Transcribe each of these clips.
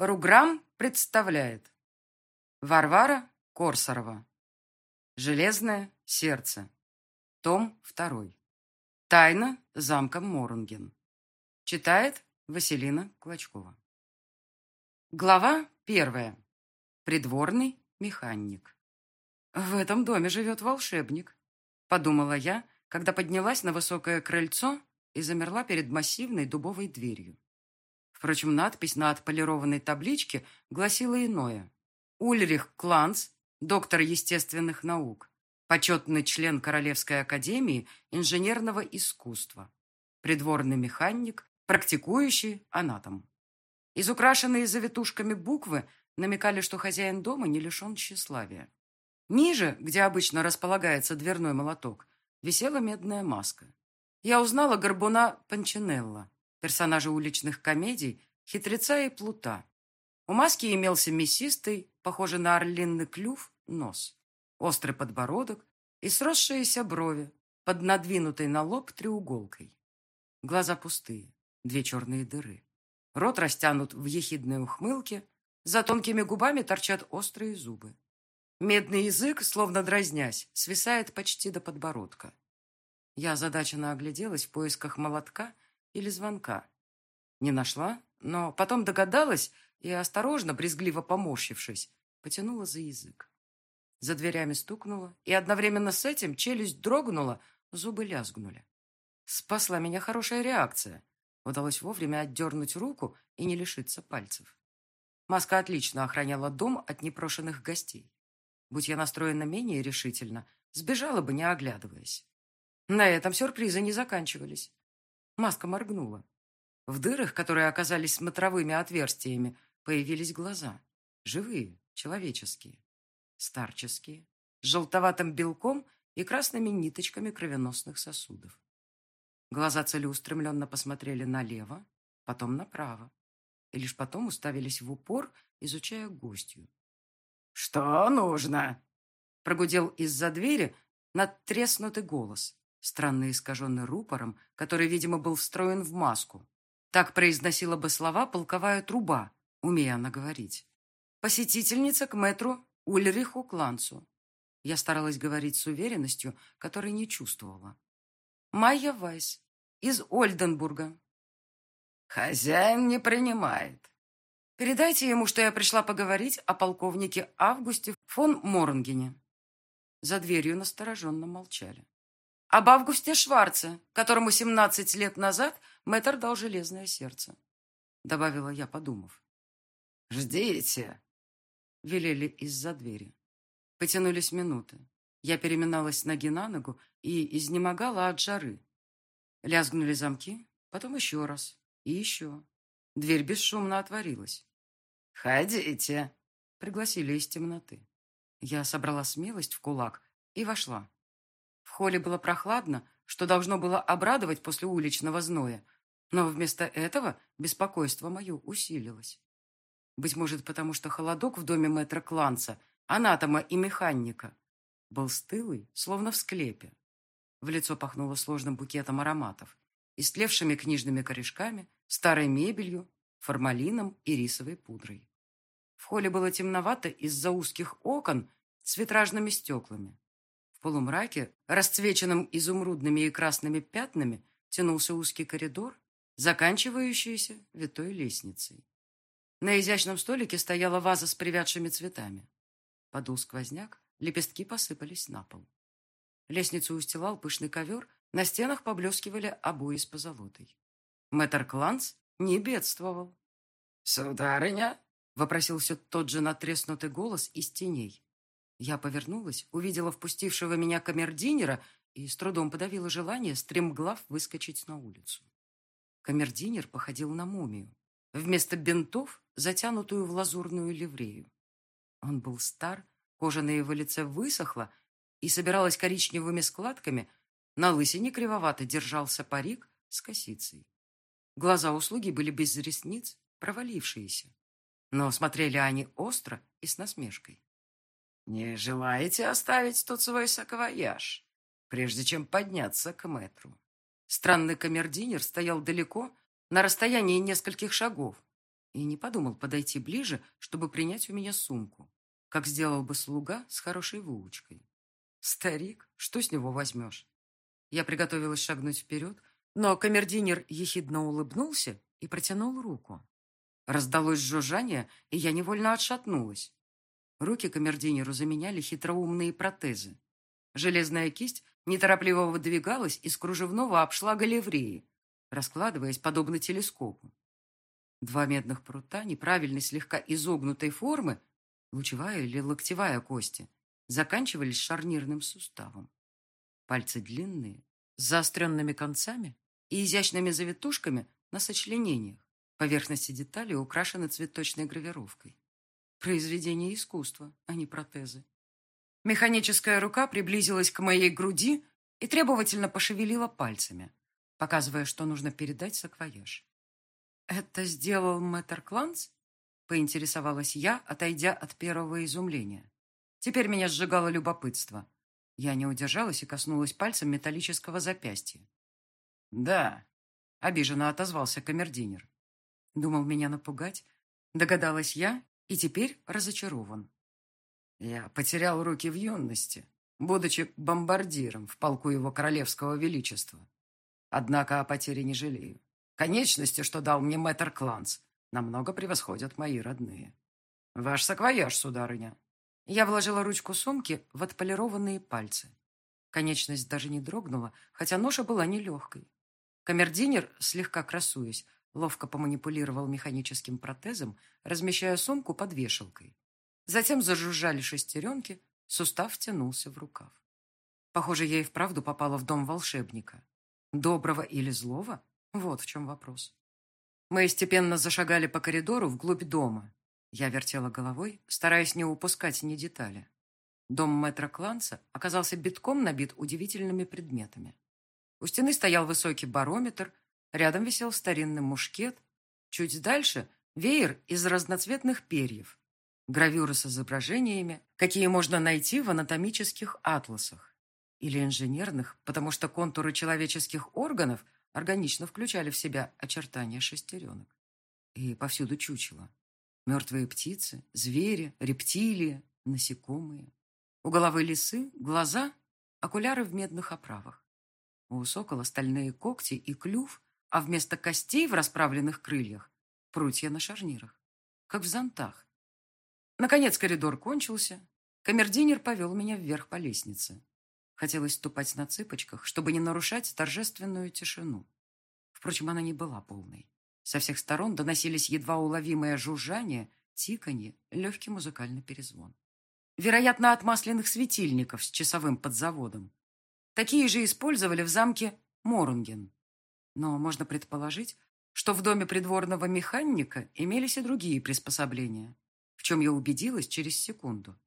Руграм представляет. Варвара Корсарова. Железное сердце. Том 2 Тайна замка Морунген. Читает Василина Клочкова. Глава первая. Придворный механик. В этом доме живет волшебник, подумала я, когда поднялась на высокое крыльцо и замерла перед массивной дубовой дверью. Впрочем, надпись на отполированной табличке гласила иное. Ульрих Кланц, доктор естественных наук, почетный член Королевской академии инженерного искусства, придворный механик, практикующий анатом. Из украшенные завитушками буквы намекали, что хозяин дома не лишен тщеславия. Ниже, где обычно располагается дверной молоток, висела медная маска. Я узнала горбуна Панчинелла, персонажа уличных комедий, хитреца и плута. У маски имелся мясистый, похожий на орлиный клюв, нос, острый подбородок и сросшиеся брови под надвинутой на лоб треуголкой. Глаза пустые, две черные дыры. Рот растянут в ехидной ухмылке, за тонкими губами торчат острые зубы. Медный язык, словно дразнясь, свисает почти до подбородка. Я озадаченно огляделась в поисках молотка или звонка. Не нашла, но потом догадалась и, осторожно, брезгливо поморщившись, потянула за язык. За дверями стукнула, и одновременно с этим челюсть дрогнула, зубы лязгнули. Спасла меня хорошая реакция. Удалось вовремя отдернуть руку и не лишиться пальцев. Маска отлично охраняла дом от непрошенных гостей. Будь я настроена менее решительно, сбежала бы, не оглядываясь. На этом сюрпризы не заканчивались. Маска моргнула. В дырах, которые оказались смотровыми отверстиями, появились глаза. Живые, человеческие, старческие, с желтоватым белком и красными ниточками кровеносных сосудов. Глаза целеустремленно посмотрели налево, потом направо, и лишь потом уставились в упор, изучая гостью. «Что нужно?» Прогудел из-за двери надтреснутый голос странно искаженный рупором, который, видимо, был встроен в маску. Так произносила бы слова полковая труба, умея она говорить. Посетительница к мэтру Ульриху Кланцу. Я старалась говорить с уверенностью, которой не чувствовала. Майя Вайс из Ольденбурга. Хозяин не принимает. Передайте ему, что я пришла поговорить о полковнике Августе фон Морнгене. За дверью настороженно молчали. Об Августе Шварце, которому 17 лет назад мэтр дал железное сердце. Добавила я, подумав. «Ждите!» Велели из-за двери. Потянулись минуты. Я переминалась ноги на ногу и изнемогала от жары. Лязгнули замки, потом еще раз. И еще. Дверь бесшумно отворилась. «Ходите!» Пригласили из темноты. Я собрала смелость в кулак и вошла. Холле было прохладно, что должно было обрадовать после уличного зноя, но вместо этого беспокойство мое усилилось. Быть может, потому что холодок в доме мэтра Кланца, анатома и механика, был стылый, словно в склепе. В лицо пахнуло сложным букетом ароматов, истлевшими книжными корешками, старой мебелью, формалином и рисовой пудрой. В холле было темновато из-за узких окон с витражными стеклами. В полумраке, расцвеченном изумрудными и красными пятнами, тянулся узкий коридор, заканчивающийся витой лестницей. На изящном столике стояла ваза с привядшими цветами. Подул сквозняк, лепестки посыпались на пол. Лестницу устилал пышный ковер, на стенах поблескивали обои с позолотой. Мэтр Кланц не бедствовал. «Сударыня?» — вопросил все тот же натреснутый голос из теней. Я повернулась, увидела впустившего меня камердинера и с трудом подавила желание стремглав выскочить на улицу. Камердинер походил на мумию. Вместо бинтов затянутую в лазурную ливрею. Он был стар, кожа на его лице высохла и собиралась коричневыми складками, на лысине кривовато держался парик с косицей. Глаза услуги были без ресниц, провалившиеся, но смотрели они остро и с насмешкой. «Не желаете оставить тут свой саквояж, прежде чем подняться к мэтру?» Странный камердинер стоял далеко, на расстоянии нескольких шагов, и не подумал подойти ближе, чтобы принять у меня сумку, как сделал бы слуга с хорошей выучкой. Старик, что с него возьмешь? Я приготовилась шагнуть вперед, но камердинер ехидно улыбнулся и протянул руку. Раздалось жужжание, и я невольно отшатнулась. Руки камердинеру заменяли хитроумные протезы. Железная кисть неторопливо выдвигалась из кружевного обшлага ливреи, раскладываясь подобно телескопу. Два медных прута неправильной слегка изогнутой формы, лучевая или локтевая кости, заканчивались шарнирным суставом. Пальцы длинные, с заостренными концами и изящными завитушками на сочленениях. Поверхности деталей украшены цветочной гравировкой. Произведение искусства, а не протезы. Механическая рука приблизилась к моей груди и требовательно пошевелила пальцами, показывая, что нужно передать саквояж. «Это сделал мэтр Кланс?» — поинтересовалась я, отойдя от первого изумления. Теперь меня сжигало любопытство. Я не удержалась и коснулась пальцем металлического запястья. «Да», — обиженно отозвался камердинер. Думал меня напугать. Догадалась я и теперь разочарован. Я потерял руки в юности, будучи бомбардиром в полку его королевского величества. Однако о потере не жалею. Конечности, что дал мне мэтр Кланс, намного превосходят мои родные. Ваш саквояж, сударыня. Я вложила ручку сумки в отполированные пальцы. Конечность даже не дрогнула, хотя ноша была нелегкой. Камердинер, слегка красуясь, ловко поманипулировал механическим протезом, размещая сумку под вешалкой. Затем зажужжали шестеренки, сустав тянулся в рукав. Похоже, я и вправду попала в дом волшебника. Доброго или злого? Вот в чем вопрос. Мы степенно зашагали по коридору вглубь дома, я вертела головой, стараясь не упускать ни детали. Дом мэтра Кланца оказался битком набит удивительными предметами. У стены стоял высокий барометр, рядом висел старинный мушкет, чуть дальше — веер из разноцветных перьев, гравюры с изображениями, какие можно найти в анатомических атласах или инженерных, потому что контуры человеческих органов органично включали в себя очертания шестеренок. И повсюду чучело. Мертвые птицы, звери, рептилии, насекомые. У головы лисы глаза, окуляры в медных оправах. У сокола стальные когти и клюв, а вместо костей в расправленных крыльях прутья на шарнирах, как в зонтах. Наконец коридор кончился. Камердинер повел меня вверх по лестнице. Хотелось ступать на цыпочках, чтобы не нарушать торжественную тишину. Впрочем, она не была полной. Со всех сторон доносились едва уловимое жужжание, тиканье, легкий музыкальный перезвон. Вероятно, от масляных светильников с часовым подзаводом. Такие же использовали в замке Морунген. Но можно предположить, что в доме придворного механика имелись и другие приспособления, в чем я убедилась через секунду.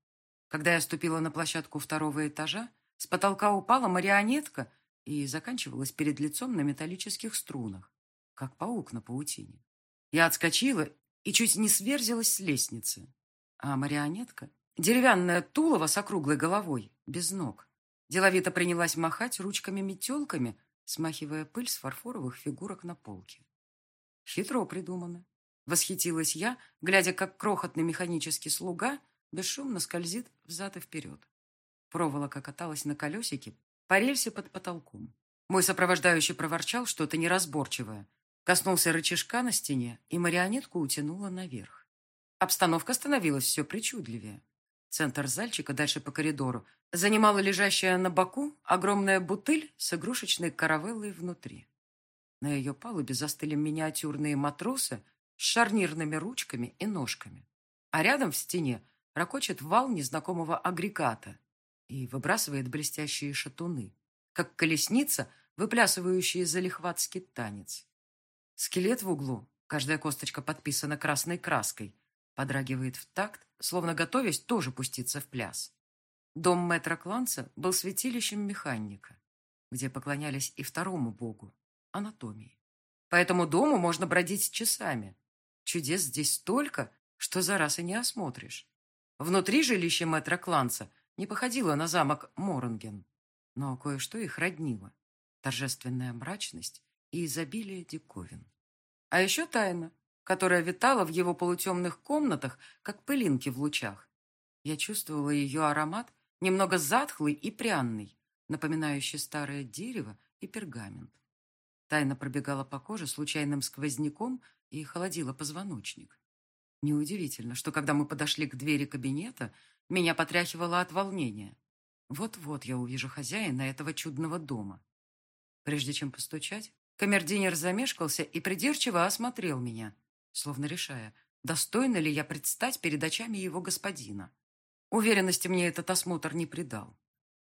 Когда я ступила на площадку второго этажа, с потолка упала марионетка и заканчивалась перед лицом на металлических струнах как паук на паутине. Я отскочила и чуть не сверзилась с лестницы. А марионетка, деревянное тулово с округлой головой, без ног, деловито принялась махать ручками-метелками, смахивая пыль с фарфоровых фигурок на полке. Хитро придумано. Восхитилась я, глядя, как крохотный механический слуга бесшумно скользит взад и вперед. Проволока каталась на колесике по рельсе под потолком. Мой сопровождающий проворчал что-то неразборчивое, Коснулся рычажка на стене, и марионетку утянуло наверх. Обстановка становилась все причудливее. Центр зальчика дальше по коридору занимала лежащая на боку огромная бутыль с игрушечной каравеллой внутри. На ее палубе застыли миниатюрные матросы с шарнирными ручками и ножками. А рядом в стене ракочет вал незнакомого агрегата и выбрасывает блестящие шатуны, как колесница, выплясывающая залихватский танец. Скелет в углу, каждая косточка подписана красной краской, подрагивает в такт, словно готовясь тоже пуститься в пляс. Дом мэтра Кланца был святилищем механика, где поклонялись и второму богу – анатомии. По этому дому можно бродить часами. Чудес здесь столько, что за раз и не осмотришь. Внутри жилище мэтра Кланца не походило на замок Моронген, но кое-что их роднило. Торжественная мрачность и изобилие диковин. А еще тайна, которая витала в его полутемных комнатах, как пылинки в лучах. Я чувствовала ее аромат, немного затхлый и пряный, напоминающий старое дерево и пергамент. Тайна пробегала по коже случайным сквозняком и холодила позвоночник. Неудивительно, что когда мы подошли к двери кабинета, меня потряхивало от волнения. Вот-вот я увижу хозяина этого чудного дома. Прежде чем постучать, камердинер замешкался и придирчиво осмотрел меня, словно решая, достойна ли я предстать перед очами его господина. Уверенности мне этот осмотр не придал.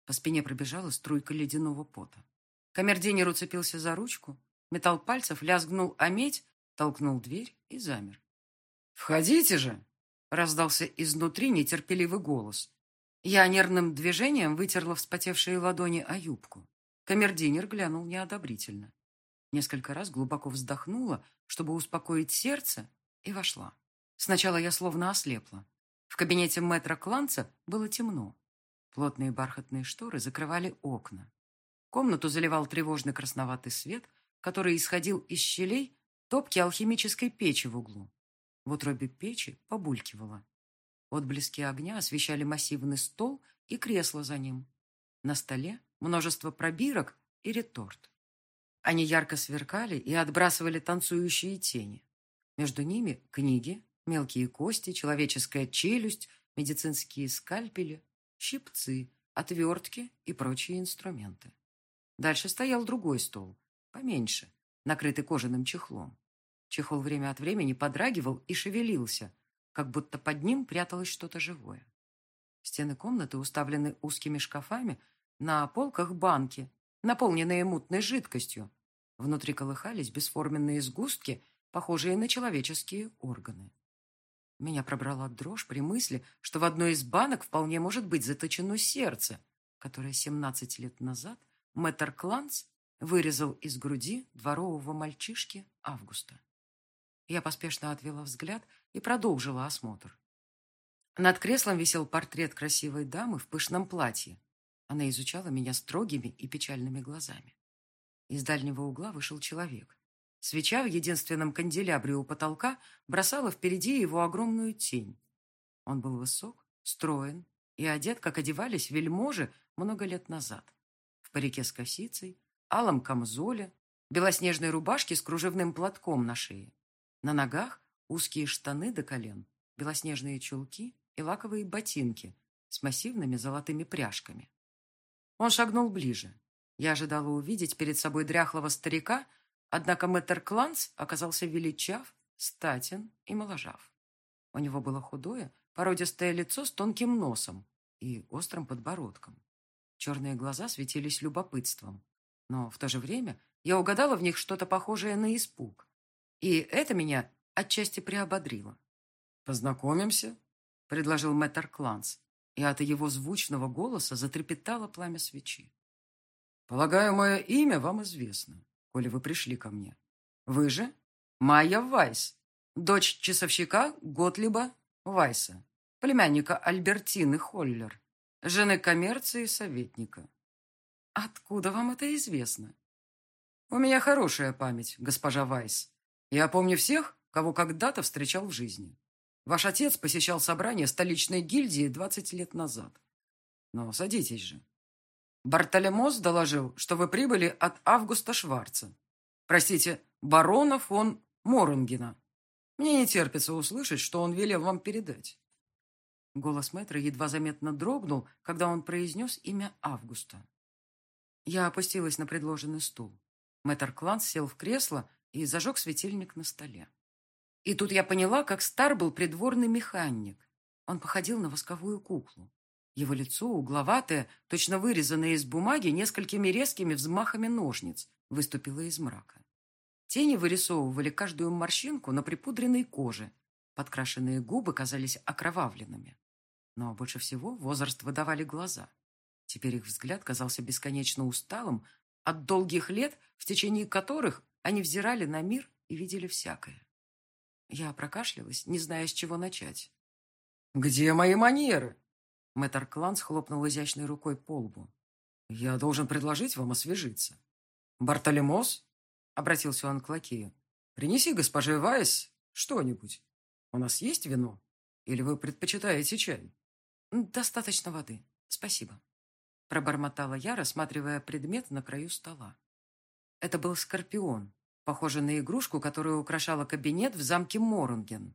По спине пробежала струйка ледяного пота. Камердинер уцепился за ручку, металл пальцев лязгнул о медь, толкнул дверь и замер. «Входите же!» — раздался изнутри нетерпеливый голос. Я нервным движением вытерла вспотевшие ладони о юбку. Камердинер глянул неодобрительно. Несколько раз глубоко вздохнула, чтобы успокоить сердце, и вошла. Сначала я словно ослепла. В кабинете мэтра Кланца было темно. Плотные бархатные шторы закрывали окна. Комнату заливал тревожный красноватый свет, который исходил из щелей топки алхимической печи в углу. В утробе печи побулькивало. Отблески огня освещали массивный стол и кресло за ним. На столе множество пробирок и реторт. Они ярко сверкали и отбрасывали танцующие тени. Между ними книги, мелкие кости, человеческая челюсть, медицинские скальпели, щипцы, отвертки и прочие инструменты. Дальше стоял другой стол, поменьше, накрытый кожаным чехлом. Чехол время от времени подрагивал и шевелился, как будто под ним пряталось что-то живое. Стены комнаты уставлены узкими шкафами, на полках банки, наполненные мутной жидкостью. Внутри колыхались бесформенные сгустки, похожие на человеческие органы. Меня пробрала дрожь при мысли, что в одной из банок вполне может быть заточено сердце, которое 17 лет назад мэтр Кланц вырезал из груди дворового мальчишки Августа. Я поспешно отвела взгляд и продолжила осмотр. Над креслом висел портрет красивой дамы в пышном платье. Она изучала меня строгими и печальными глазами. Из дальнего угла вышел человек. Свеча в единственном канделябре у потолка бросала впереди его огромную тень. Он был высок, строен и одет, как одевались вельможи много лет назад. В парике с косицей, алом камзоле, белоснежной рубашке с кружевным платком на шее. На ногах узкие штаны до колен, белоснежные чулки и лаковые ботинки с массивными золотыми пряжками. Он шагнул ближе. Я ожидала увидеть перед собой дряхлого старика, однако мэтр Кланц оказался величав, статен и моложав. У него было худое, породистое лицо с тонким носом и острым подбородком. Черные глаза светились любопытством, но в то же время я угадала в них что-то похожее на испуг. И это меня отчасти приободрило. «Познакомимся», — предложил мэтр Кланс, и от его звучного голоса затрепетало пламя свечи. «Полагаю, мое имя вам известно, коли вы пришли ко мне. Вы же Майя Вайс, дочь часовщика Готлиба Вайса, племянника Альбертины Холлер, жены коммерции советника. Откуда вам это известно? У меня хорошая память, госпожа Вайс. Я помню всех, кого когда-то встречал в жизни. Ваш отец посещал собрание столичной гильдии 20 лет назад. Но садитесь же. Бартолемос доложил, что вы прибыли от Августа Шварца. Простите, барона фон Морунгена. Мне не терпится услышать, что он велел вам передать. Голос мэтра едва заметно дрогнул, когда он произнес имя Августа. Я опустилась на предложенный стул. Мэтр Кланс сел в кресло и зажег светильник на столе. И тут я поняла, как стар был придворный механик. Он походил на восковую куклу. Его лицо угловатое, точно вырезанное из бумаги несколькими резкими взмахами ножниц, выступило из мрака. Тени вырисовывали каждую морщинку на припудренной коже. Подкрашенные губы казались окровавленными. Но больше всего возраст выдавали глаза. Теперь их взгляд казался бесконечно усталым от долгих лет, в течение которых они взирали на мир и видели всякое. Я прокашлялась, не зная, с чего начать. «Где мои манеры?» Мэтр Кланс хлопнул изящной рукой по лбу. «Я должен предложить вам освежиться». «Бартолемос?» — обратился он к лакею. «Принеси госпоже Вайс Что-нибудь. У нас есть вино? Или вы предпочитаете чай? Достаточно воды. Спасибо. Пробормотала я, рассматривая предмет на краю стола. Это был скорпион, похожий на игрушку, которая украшала кабинет в замке Морунген.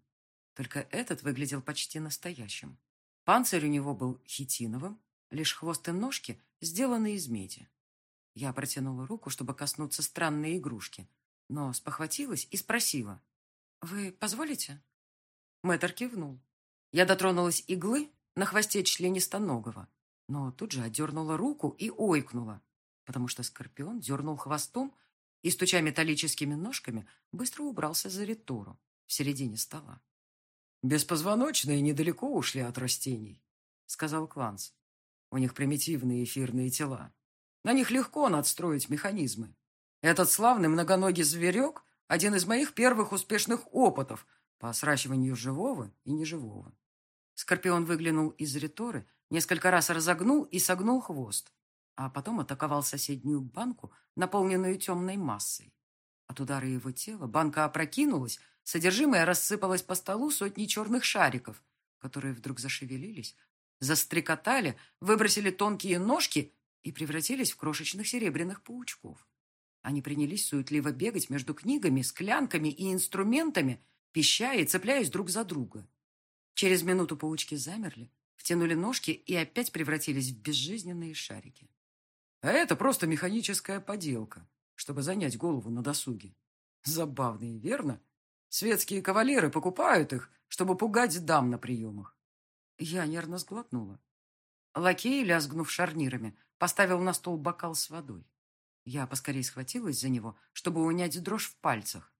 Только этот выглядел почти настоящим. Панцирь у него был хитиновым, лишь хвост и ножки сделаны из меди. Я протянула руку, чтобы коснуться странной игрушки, но спохватилась и спросила. «Вы позволите?» Мэтр кивнул. Я дотронулась иглы на хвосте членистоногого, но тут же отдернула руку и ойкнула, потому что скорпион дернул хвостом и, стуча металлическими ножками, быстро убрался за ритору в середине стола. «Беспозвоночные недалеко ушли от растений», — сказал Кланс. «У них примитивные эфирные тела. На них легко надстроить механизмы. Этот славный многоногий зверек — один из моих первых успешных опытов по сращиванию живого и неживого». Скорпион выглянул из риторы, несколько раз разогнул и согнул хвост, а потом атаковал соседнюю банку, наполненную темной массой. От удара его тела банка опрокинулась, Содержимое рассыпалось по столу сотни черных шариков, которые вдруг зашевелились, застрекотали, выбросили тонкие ножки и превратились в крошечных серебряных паучков. Они принялись суетливо бегать между книгами, склянками и инструментами, пища и цепляясь друг за друга. Через минуту паучки замерли, втянули ножки и опять превратились в безжизненные шарики. А это просто механическая поделка, чтобы занять голову на досуге. Забавные, верно? Светские кавалеры покупают их, чтобы пугать дам на приемах. Я нервно сглотнула. Лакей, лязгнув шарнирами, поставил на стол бокал с водой. Я поскорее схватилась за него, чтобы унять дрожь в пальцах.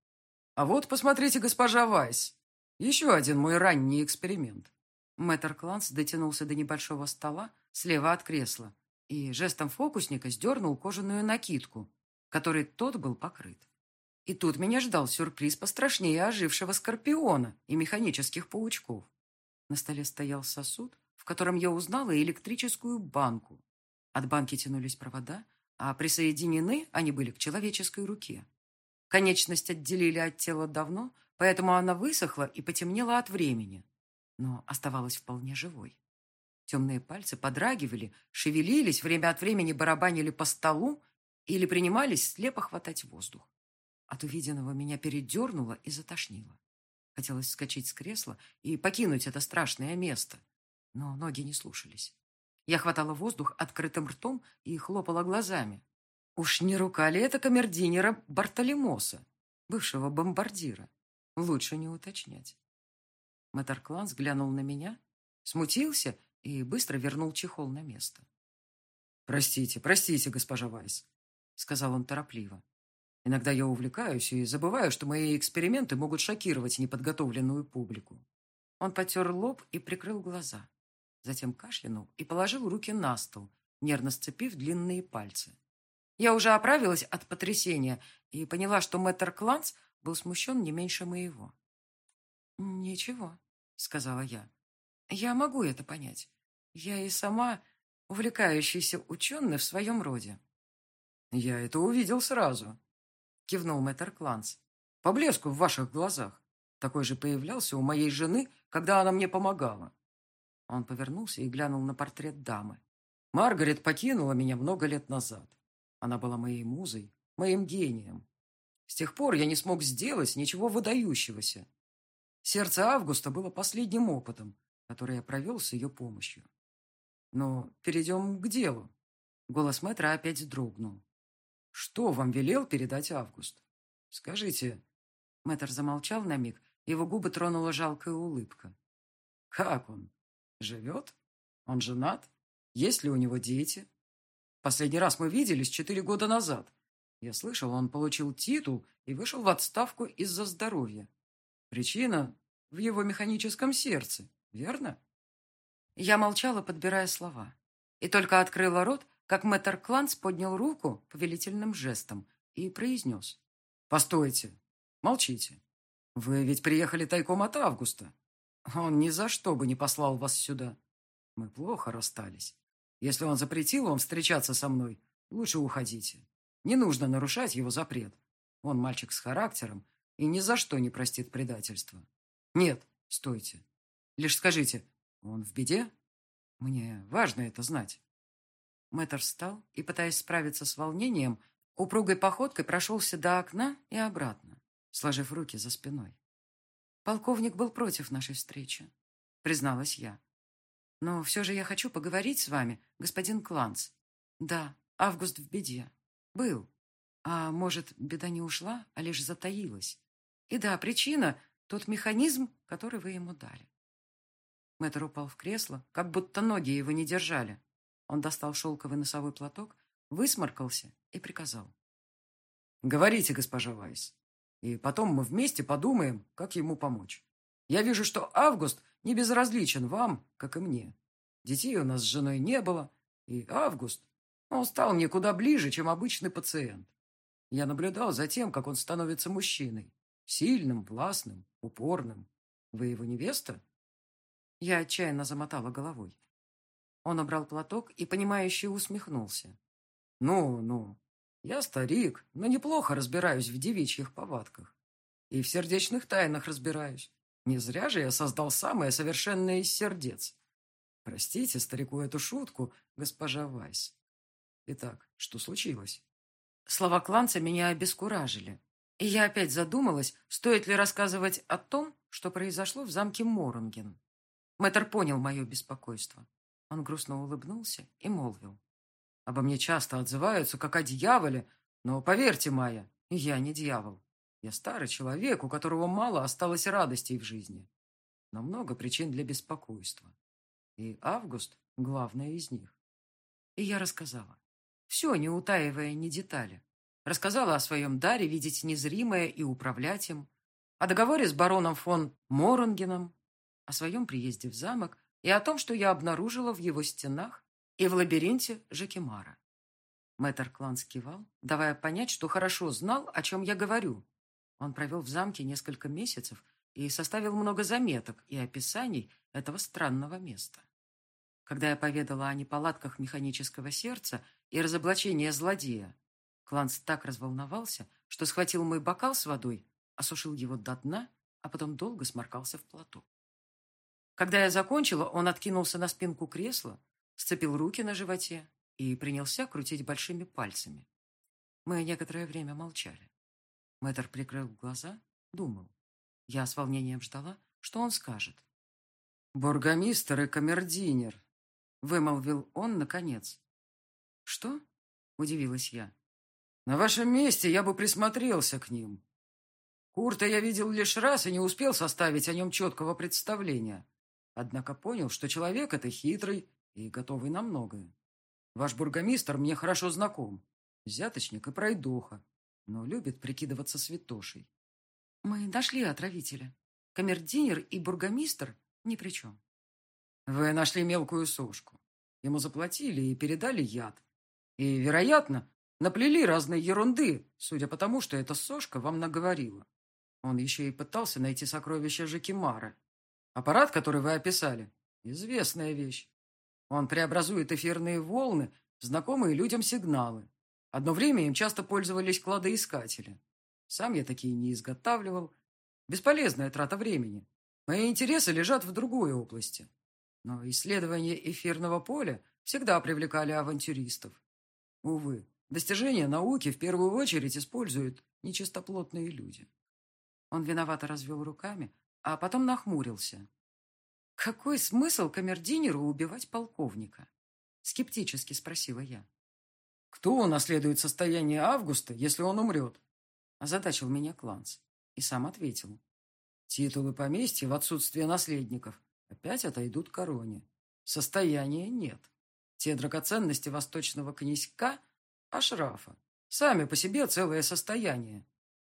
А вот, посмотрите, госпожа Вайс, еще один мой ранний эксперимент. Мэтр Кланс дотянулся до небольшого стола слева от кресла и жестом фокусника сдернул кожаную накидку, которой тот был покрыт. И тут меня ждал сюрприз пострашнее ожившего скорпиона и механических паучков. На столе стоял сосуд, в котором я узнала электрическую банку. От банки тянулись провода, а присоединены они были к человеческой руке. Конечность отделили от тела давно, поэтому она высохла и потемнела от времени, но оставалась вполне живой. Темные пальцы подрагивали, шевелились, время от времени барабанили по столу или принимались слепо хватать воздух. От увиденного меня передернуло и затошнило. Хотелось вскочить с кресла и покинуть это страшное место, но ноги не слушались. Я хватала воздух открытым ртом и хлопала глазами. Уж не рука ли это камердинера Бартолемоса, бывшего бомбардира? Лучше не уточнять. Мэтр Кланс глянул на меня, смутился и быстро вернул чехол на место. «Простите, простите, госпожа Вайс», — сказал он торопливо. Иногда я увлекаюсь и забываю, что мои эксперименты могут шокировать неподготовленную публику. Он потер лоб и прикрыл глаза. Затем кашлянул и положил руки на стол, нервно сцепив длинные пальцы. Я уже оправилась от потрясения и поняла, что мэтр Кланц был смущен не меньше моего. «Ничего», — сказала я. «Я могу это понять. Я и сама увлекающийся ученый в своем роде». «Я это увидел сразу», кивнул мэтр Кланс. «По блеску в ваших глазах. Такой же появлялся у моей жены, когда она мне помогала». Он повернулся и глянул на портрет дамы. «Маргарет покинула меня много лет назад. Она была моей музой, моим гением. С тех пор я не смог сделать ничего выдающегося. Сердце Августа было последним опытом, который я провел с ее помощью. Но перейдем к делу. Голос мэтра опять дрогнул. Что вам велел передать Август? Скажите. Мэтр замолчал на миг, его губы тронула жалкая улыбка. Как он? Живет? Он женат? Есть ли у него дети? Последний раз мы виделись четыре года назад. Я слышал, он получил титул и вышел в отставку из-за здоровья. Причина в его механическом сердце, верно? Я молчала, подбирая слова. И только открыла рот, как мэтр Кланс поднял руку повелительным жестом и произнес. «Постойте, молчите. Вы ведь приехали тайком от Августа. Он ни за что бы не послал вас сюда. Мы плохо расстались. Если он запретил вам встречаться со мной, лучше уходите. Не нужно нарушать его запрет. Он мальчик с характером, и ни за что не простит предательства. Нет, стойте. Лишь скажите, он в беде? Мне важно это знать. Мэтр встал и, пытаясь справиться с волнением, упругой походкой прошелся до окна и обратно, сложив руки за спиной. Полковник был против нашей встречи, призналась я. Но все же я хочу поговорить с вами, господин Кланц. Да, Август в беде. Был. А может, беда не ушла, а лишь затаилась. И да, причина — тот механизм, который вы ему дали. Мэтр упал в кресло, как будто ноги его не держали. Он достал шелковый носовой платок, высморкался и приказал. «Говорите, госпожа Вайс, и потом мы вместе подумаем, как ему помочь. Я вижу, что Август не безразличен вам, как и мне. Детей у нас с женой не было, и Август, он стал мне куда ближе, чем обычный пациент. Я наблюдал за тем, как он становится мужчиной. Сильным, властным, упорным. Вы его невеста?» Я отчаянно замотала головой. Он убрал платок и, понимающе усмехнулся. «Ну, ну, я старик, но неплохо разбираюсь в девичьих повадках. И в сердечных тайнах разбираюсь. Не зря же я создал самое совершенное из сердец. Простите старику эту шутку, госпожа Вайс. Итак, что случилось?» Слова кланца меня обескуражили. И я опять задумалась, стоит ли рассказывать о том, что произошло в замке Моронген. Мэтр понял мое беспокойство. Он грустно улыбнулся и молвил. «Обо мне часто отзываются, как о дьяволе, но поверьте, Майя, я не дьявол. Я старый человек, у которого мало осталось радостей в жизни, но много причин для беспокойства. И Август — главная из них. И я рассказала. Все, не утаивая ни детали. Рассказала о своем даре видеть незримое и управлять им, о договоре с бароном фон Моронгеном, о своем приезде в замок и о том, что я обнаружила в его стенах и в лабиринте Жекимара. Мэтр Клан скивал, давая понять, что хорошо знал, о чем я говорю. Он провел в замке несколько месяцев и составил много заметок и описаний этого странного места. Когда я поведала о неполадках механического сердца и разоблачении злодея, Кланс так разволновался, что схватил мой бокал с водой, осушил его до дна, а потом долго сморкался в платок. Когда я закончила, он откинулся на спинку кресла, сцепил руки на животе и принялся крутить большими пальцами. Мы некоторое время молчали. Мэтр прикрыл глаза, думал. Я с волнением ждала, что он скажет. «Бургомистр и камердинер», — вымолвил он наконец. «Что?» — удивилась я. «На вашем месте я бы присмотрелся к ним. Курта я видел лишь раз и не успел составить о нем четкого представления. Однако понял, что человек это хитрый и готовый на многое. Ваш бургомистр мне хорошо знаком. Взяточник и пройдоха, но любит прикидываться святошей. Мы нашли отравителя. Камердинер и бургомистр ни при чем. Вы нашли мелкую сошку. Ему заплатили и передали яд. И, вероятно, наплели разные ерунды, судя по тому, что эта сошка вам наговорила. Он еще и пытался найти сокровища Жекимара, Аппарат, который вы описали, известная вещь. Он преобразует эфирные волны в знакомые людям сигналы. Одно время им часто пользовались кладоискатели. Сам я такие не изготавливал. Бесполезная трата времени. Мои интересы лежат в другой области. Но исследования эфирного поля всегда привлекали авантюристов. Увы, достижения науки в первую очередь используют нечистоплотные люди. Он виновато развел руками, а потом нахмурился. «Какой смысл камердинеру убивать полковника?» Скептически спросила я. «Кто унаследует состояние Августа, если он умрет?» Озадачил меня Кланц и сам ответил. «Титулы поместья в отсутствие наследников опять отойдут короне. Состояния нет. Те драгоценности восточного князька – Ашрафа. Сами по себе целое состояние.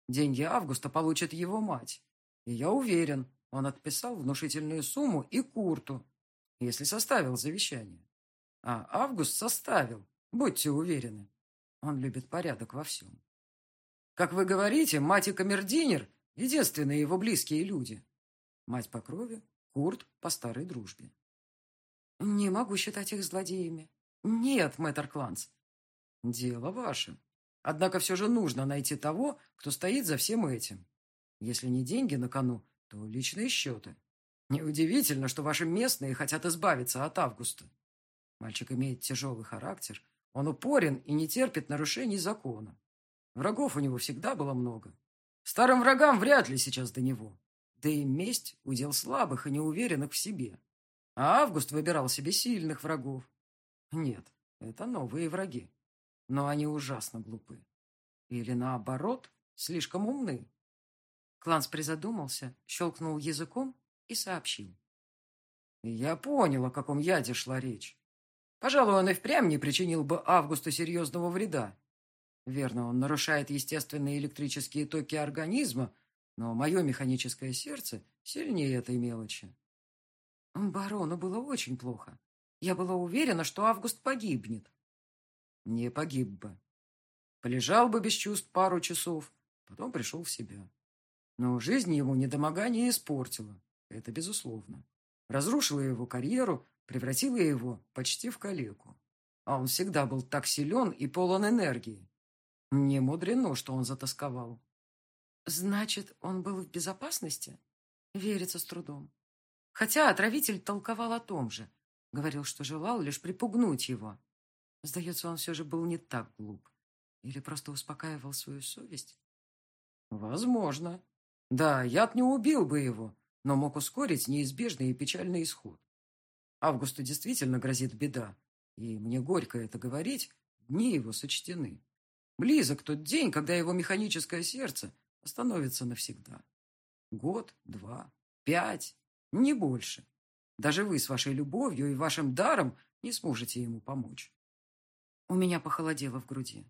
Деньги Августа получит его мать. И я уверен, он отписал внушительную сумму и Курту, если составил завещание. А Август составил, будьте уверены. Он любит порядок во всем. Как вы говорите, мать и камердинер — единственные его близкие люди. Мать по крови, Курт по старой дружбе. Не могу считать их злодеями. Нет, мэтр Кланц. Дело ваше. Однако все же нужно найти того, кто стоит за всем этим. Если не деньги на кону, то личные счеты. Неудивительно, что ваши местные хотят избавиться от Августа. Мальчик имеет тяжелый характер. Он упорен и не терпит нарушений закона. Врагов у него всегда было много. Старым врагам вряд ли сейчас до него. Да и месть – удел слабых и неуверенных в себе. А Август выбирал себе сильных врагов. Нет, это новые враги. Но они ужасно глупы. Или наоборот, слишком умны. Кланс призадумался, щелкнул языком и сообщил. Я понял, о каком яде шла речь. Пожалуй, он и впрямь не причинил бы Августу серьезного вреда. Верно, он нарушает естественные электрические токи организма, но мое механическое сердце сильнее этой мелочи. Барону было очень плохо. Я была уверена, что Август погибнет. Не погиб бы. Полежал бы без чувств пару часов, потом пришел в себя. Но жизнь ему недомогание испортила, это безусловно. Разрушила его карьеру, превратила его почти в калеку. А он всегда был так силен и полон энергии. Не мудрено, что он затасковал. Значит, он был в безопасности? Верится с трудом. Хотя отравитель толковал о том же. Говорил, что желал лишь припугнуть его. Сдается, он все же был не так глуп. Или просто успокаивал свою совесть? Возможно. Да, яд не убил бы его, но мог ускорить неизбежный и печальный исход. Августу действительно грозит беда, и мне горько это говорить, дни его сочтены. Близок тот день, когда его механическое сердце остановится навсегда. Год, два, пять, не больше. Даже вы с вашей любовью и вашим даром не сможете ему помочь. У меня похолодело в груди.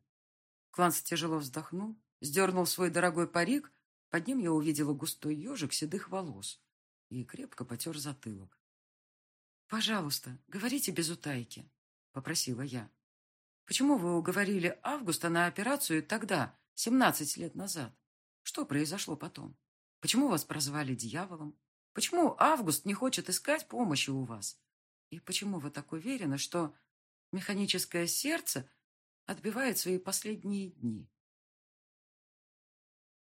Кланс тяжело вздохнул, сдернул свой дорогой парик, под ним я увидела густой ежик седых волос и крепко потер затылок. «Пожалуйста, говорите без утайки», — попросила я. «Почему вы уговорили Августа на операцию тогда, семнадцать лет назад? Что произошло потом? Почему вас прозвали дьяволом? Почему Август не хочет искать помощи у вас? И почему вы так уверены, что механическое сердце отбивает свои последние дни?